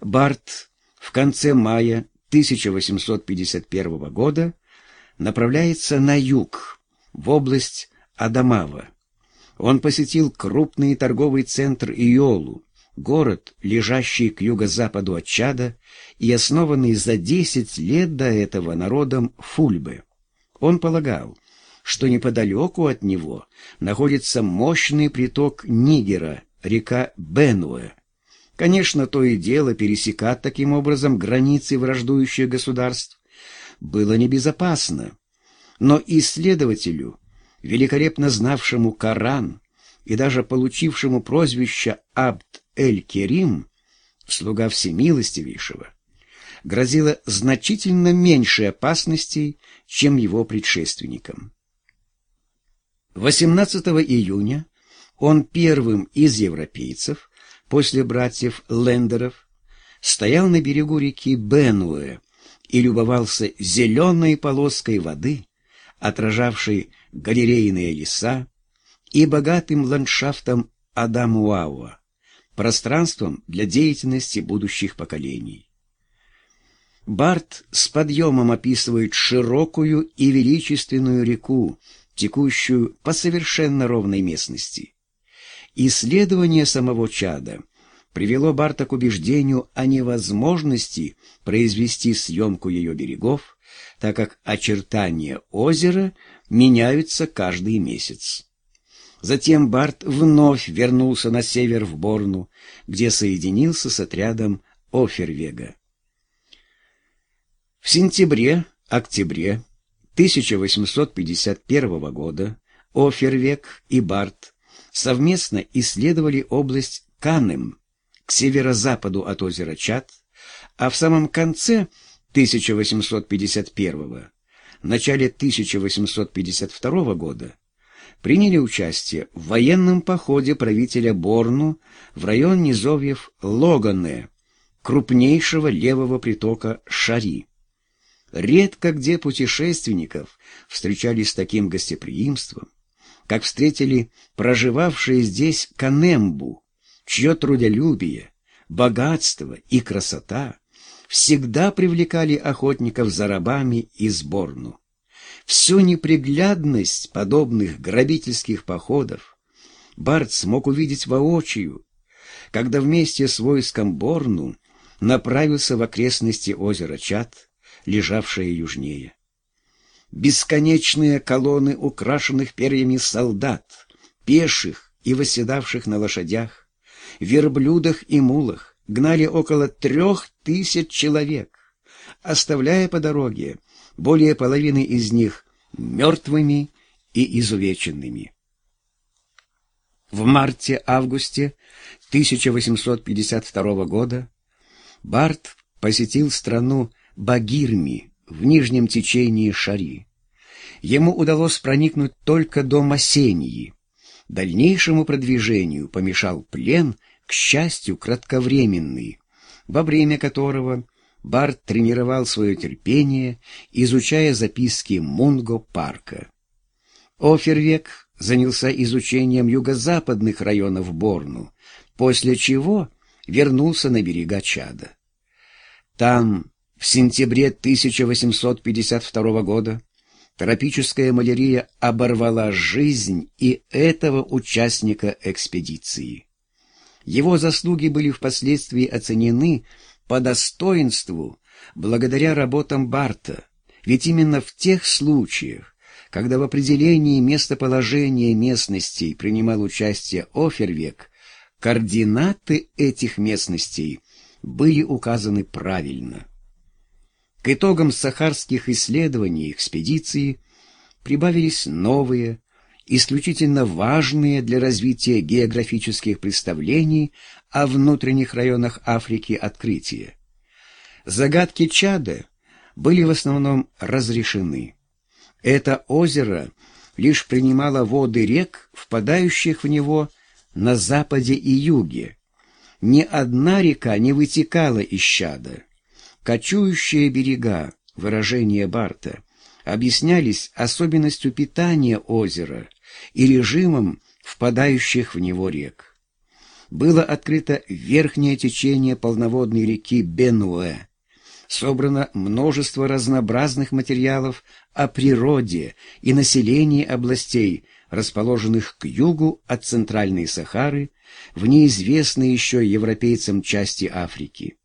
Барт в конце мая 1851 года направляется на юг, в область Адамава. Он посетил крупный торговый центр Иолу, город, лежащий к юго-западу от Чада и основанный за 10 лет до этого народом Фульбы. Он полагал, что неподалеку от него находится мощный приток Нигера, река Бенуэ. Конечно, то и дело пересекать таким образом границы враждующих государств было небезопасно. Но исследователю, великолепно знавшему Коран и даже получившему прозвище Абд-эль-Керим, слуга всемилостивейшего, грозило значительно меньше опасностей, чем его предшественникам. 18 июня он первым из европейцев, после братьев Лендеров, стоял на берегу реки Бенуэ и любовался зеленой полоской воды, отражавшей галерейные леса, и богатым ландшафтом Адамуауа, пространством для деятельности будущих поколений. Барт с подъемом описывает широкую и величественную реку, текущую по совершенно ровной местности. Исследование самого чада привело Барта к убеждению о невозможности произвести съемку ее берегов, так как очертания озера меняются каждый месяц. Затем Барт вновь вернулся на север в Борну, где соединился с отрядом Офервега. В сентябре-октябре 1851 года Офервек и Барт совместно исследовали область Канем к северо-западу от озера Чад, а в самом конце 1851 начале 1852 года приняли участие в военном походе правителя Борну в район низовьев Логане, крупнейшего левого притока Шари. Редко где путешественников встречали с таким гостеприимством, как встретили проживавшие здесь Канембу, чье трудолюбие, богатство и красота всегда привлекали охотников за рабами из Борну. Всю неприглядность подобных грабительских походов Барт смог увидеть воочию, когда вместе с войском Борну направился в окрестности озера Чат, лежавшее южнее. Бесконечные колонны украшенных перьями солдат, пеших и восседавших на лошадях, верблюдах и мулах гнали около трех тысяч человек, оставляя по дороге более половины из них мертвыми и изувеченными. В марте-августе 1852 года Барт посетил страну Багирми в нижнем течении Шари. Ему удалось проникнуть только до Масении. Дальнейшему продвижению помешал плен, к счастью, кратковременный, во время которого Барт тренировал свое терпение, изучая записки Мунго Парка. Офервек занялся изучением юго-западных районов Борну, после чего вернулся на берега Чада. Там в сентябре 1852 года тропическая малярия оборвала жизнь и этого участника экспедиции. Его заслуги были впоследствии оценены по достоинству благодаря работам Барта, ведь именно в тех случаях, когда в определении местоположения местностей принимал участие Офервек, координаты этих местностей были указаны правильно. К итогам сахарских исследований экспедиции прибавились новые, исключительно важные для развития географических представлений о внутренних районах Африки открытия. Загадки Чада были в основном разрешены. Это озеро лишь принимало воды рек, впадающих в него на западе и юге. Ни одна река не вытекала из Чада. Кочующие берега, выражение Барта, объяснялись особенностью питания озера и режимом впадающих в него рек. было открыто верхнее течение полноводной реки Бенуэ. Собрано множество разнообразных материалов о природе и населении областей, расположенных к югу от Центральной Сахары, в неизвестной еще европейцам части Африки.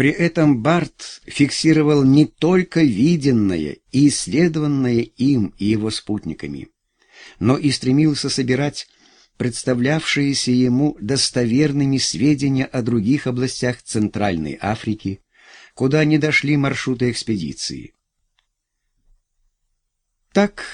При этом Барт фиксировал не только виденное и исследованное им и его спутниками, но и стремился собирать представлявшиеся ему достоверными сведения о других областях Центральной Африки, куда не дошли маршруты экспедиции. Так,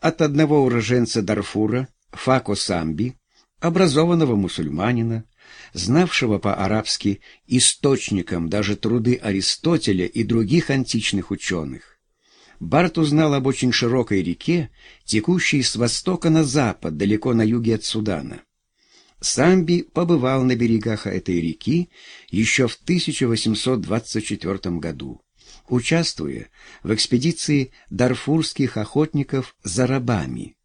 от одного уроженца Дарфура, Фако Самби, образованного мусульманина, знавшего по-арабски источникам даже труды Аристотеля и других античных ученых, Барт узнал об очень широкой реке, текущей с востока на запад, далеко на юге от Судана. Самби побывал на берегах этой реки еще в 1824 году, участвуя в экспедиции дарфурских охотников за рабами.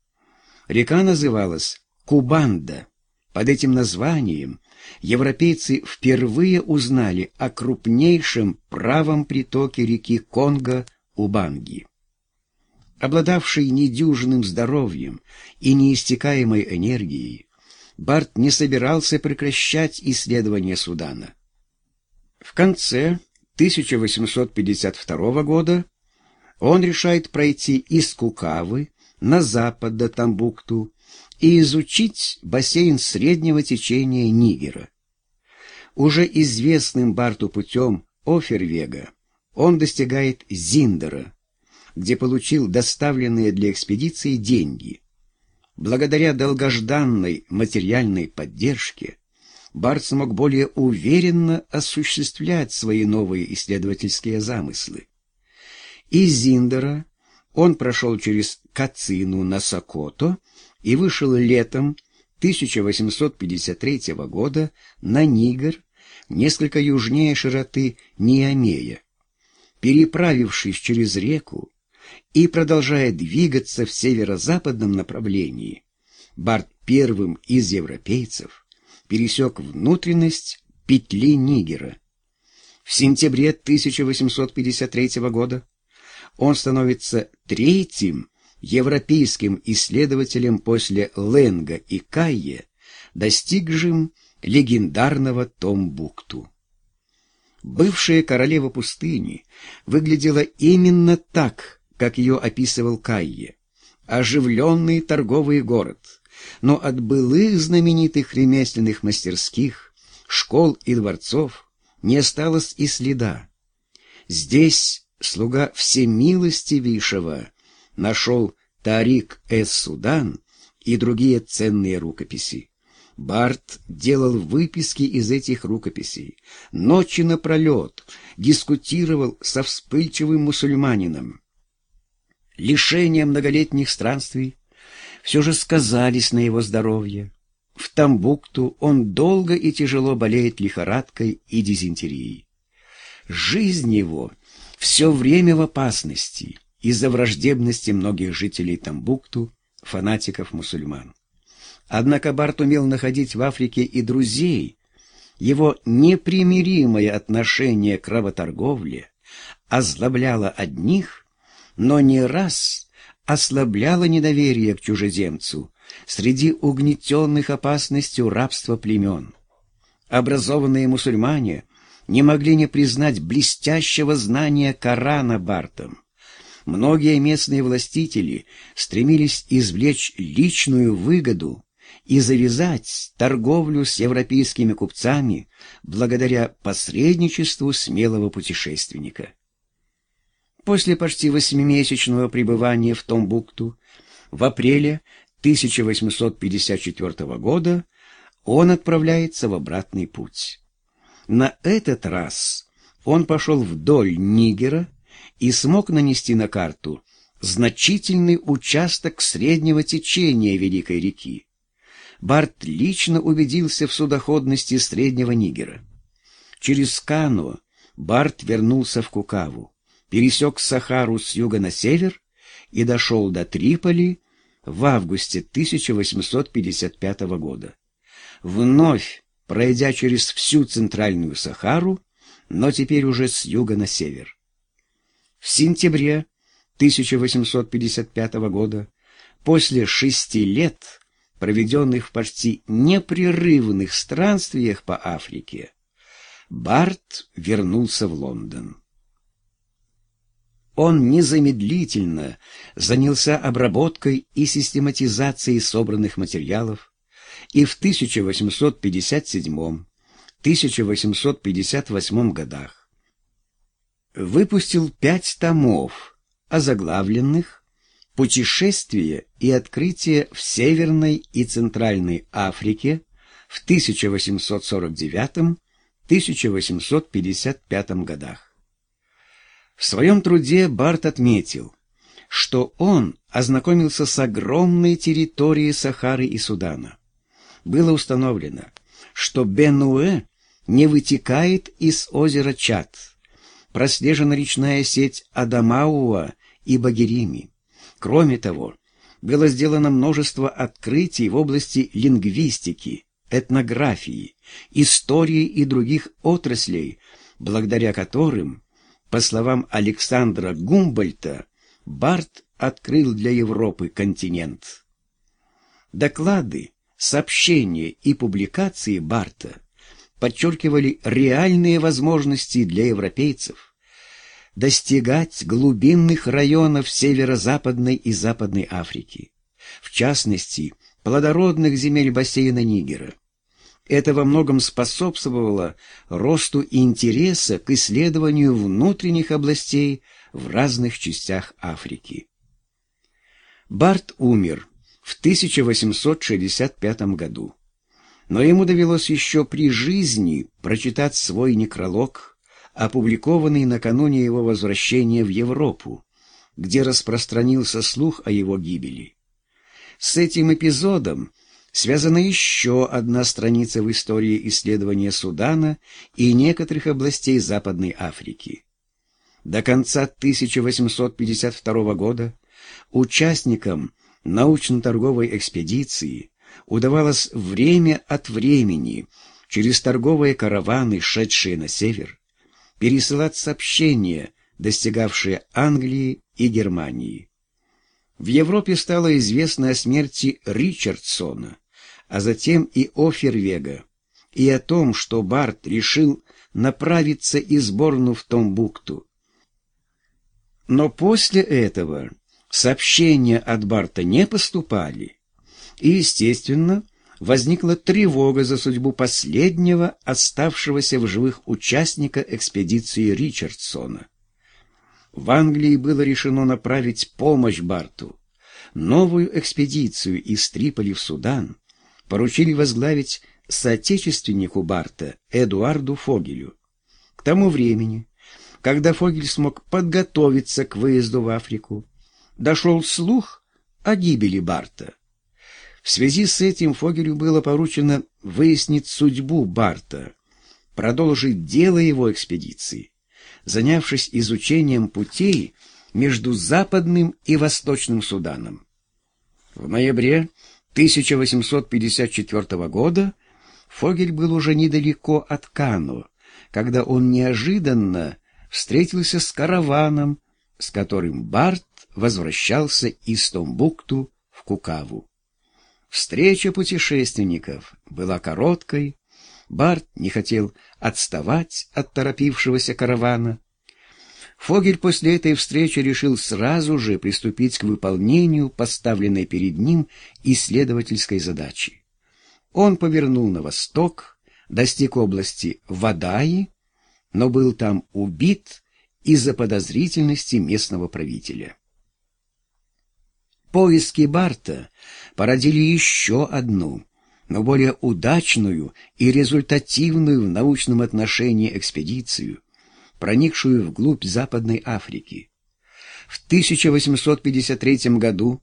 Река называлась Кубанда. Под этим названием европейцы впервые узнали о крупнейшем правом притоке реки Конго Убанги. Обладавший недюжинным здоровьем и неистекаемой энергией, Барт не собирался прекращать исследования Судана. В конце 1852 года он решает пройти из Кукавы на запад до Тамбукту и изучить бассейн среднего течения Нигера. Уже известным Барту путем Офервега он достигает Зиндера, где получил доставленные для экспедиции деньги. Благодаря долгожданной материальной поддержке Барт смог более уверенно осуществлять свои новые исследовательские замыслы. Из Зиндера он прошел через Кацину на Сокото и вышел летом 1853 года на Нигер, несколько южнее широты Ниамея переправившись через реку и продолжая двигаться в северо-западном направлении, Барт первым из европейцев пересек внутренность петли Нигера. В сентябре 1853 года он становится третьим европейским исследователем после Ленга и Кайе, достигшим легендарного Томбукту. Бывшая королева пустыни выглядела именно так, как ее описывал Кайе. Оживленный торговый город, но от былых знаменитых ремесленных мастерских, школ и дворцов не осталось и следа. Здесь слуга всемилостивейшего нашел Тарик эс-Судан и другие ценные рукописи. Барт делал выписки из этих рукописей, ночи напролет дискутировал со вспыльчивым мусульманином. Лишения многолетних странствий все же сказались на его здоровье. В Тамбукту он долго и тяжело болеет лихорадкой и дизентерией. Жизнь его все время в опасности из-за враждебности многих жителей Тамбукту, фанатиков-мусульман. Однако Барт умел находить в Африке и друзей. Его непримиримое отношение к работорговле озлобляло одних, но не раз ослабляло недоверие к чужеземцу среди угнетенных опасностью рабства племен. Образованные мусульмане не могли не признать блестящего знания Корана Бартом. Многие местные властители стремились извлечь личную выгоду и завязать торговлю с европейскими купцами благодаря посредничеству смелого путешественника. После почти восьмимесячного пребывания в Томбукту в апреле 1854 года он отправляется в обратный путь. На этот раз он пошел вдоль Нигера и смог нанести на карту значительный участок среднего течения Великой реки. Барт лично убедился в судоходности Среднего Нигера. Через Кану Барт вернулся в Кукаву, пересек Сахару с юга на север и дошел до Триполи в августе 1855 года. вновь пройдя через всю центральную Сахару, но теперь уже с юга на север. В сентябре 1855 года, после шести лет, проведенных в почти непрерывных странствиях по Африке, Барт вернулся в Лондон. Он незамедлительно занялся обработкой и систематизацией собранных материалов, и в 1857-1858 годах выпустил пять томов, озаглавленных «Путешествие и открытие в Северной и Центральной Африке в 1849-1855 годах». В своем труде Барт отметил, что он ознакомился с огромной территорией Сахары и Судана. Было установлено, что Бенуэ не вытекает из озера Чад. Прослежена речная сеть Адамауа и Багирими. Кроме того, было сделано множество открытий в области лингвистики, этнографии, истории и других отраслей, благодаря которым, по словам Александра Гумбольта, Барт открыл для Европы континент. Доклады, сообщения и публикации Барта подчеркивали реальные возможности для европейцев достигать глубинных районов северо-западной и западной Африки, в частности, плодородных земель бассейна Нигера. Это во многом способствовало росту интереса к исследованию внутренних областей в разных частях Африки. Барт умер в 1865 году. Но ему довелось еще при жизни прочитать свой некролог, опубликованный накануне его возвращения в Европу, где распространился слух о его гибели. С этим эпизодом связана еще одна страница в истории исследования Судана и некоторых областей Западной Африки. До конца 1852 года участникам научно-торговой экспедиции удавалось время от времени через торговые караваны, шедшие на север, пересылать сообщения, достигавшие Англии и Германии. В Европе стало известно о смерти Ричардсона, а затем и о Фервега, и о том, что Барт решил направиться из Борну в Томбукту. Но после этого сообщения от Барта не поступали, и, естественно, возникла тревога за судьбу последнего оставшегося в живых участника экспедиции Ричардсона. В Англии было решено направить помощь Барту. Новую экспедицию из Триполи в Судан поручили возглавить соотечественнику Барта Эдуарду Фогелю. К тому времени, когда Фогель смог подготовиться к выезду в Африку, дошел слух о гибели Барта. В связи с этим Фогелю было поручено выяснить судьбу Барта, продолжить дело его экспедиции, занявшись изучением путей между Западным и Восточным Суданом. В ноябре 1854 года Фогель был уже недалеко от Кану, когда он неожиданно встретился с караваном, с которым Барт возвращался из Томбукту в Кукаву. Встреча путешественников была короткой, Барт не хотел отставать от торопившегося каравана. Фогель после этой встречи решил сразу же приступить к выполнению поставленной перед ним исследовательской задачи. Он повернул на восток, достиг области Вадаи, но был там убит из-за подозрительности местного правителя. Поиски Барта породили еще одну, но более удачную и результативную в научном отношении экспедицию, проникшую вглубь Западной Африки. В 1853 году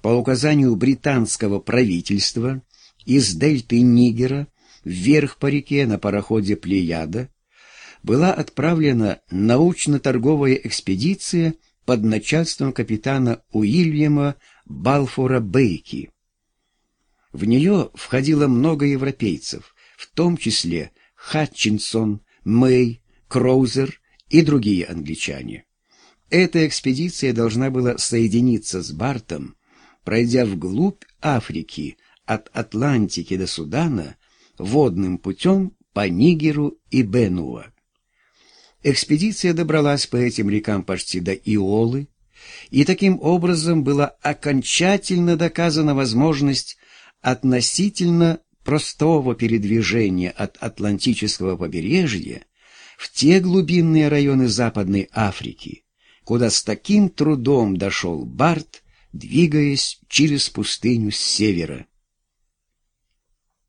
по указанию британского правительства из дельты Нигера вверх по реке на пароходе «Плеяда» была отправлена научно-торговая экспедиция под начальством капитана Уильяма Балфора Бейки. В нее входило много европейцев, в том числе Хатчинсон, Мэй, Кроузер и другие англичане. Эта экспедиция должна была соединиться с Бартом, пройдя вглубь Африки от Атлантики до Судана водным путем по Нигеру и Бенуа. Экспедиция добралась по этим рекам почти до Иолы, и таким образом была окончательно доказана возможность относительно простого передвижения от Атлантического побережья в те глубинные районы Западной Африки, куда с таким трудом дошел Барт, двигаясь через пустыню с севера.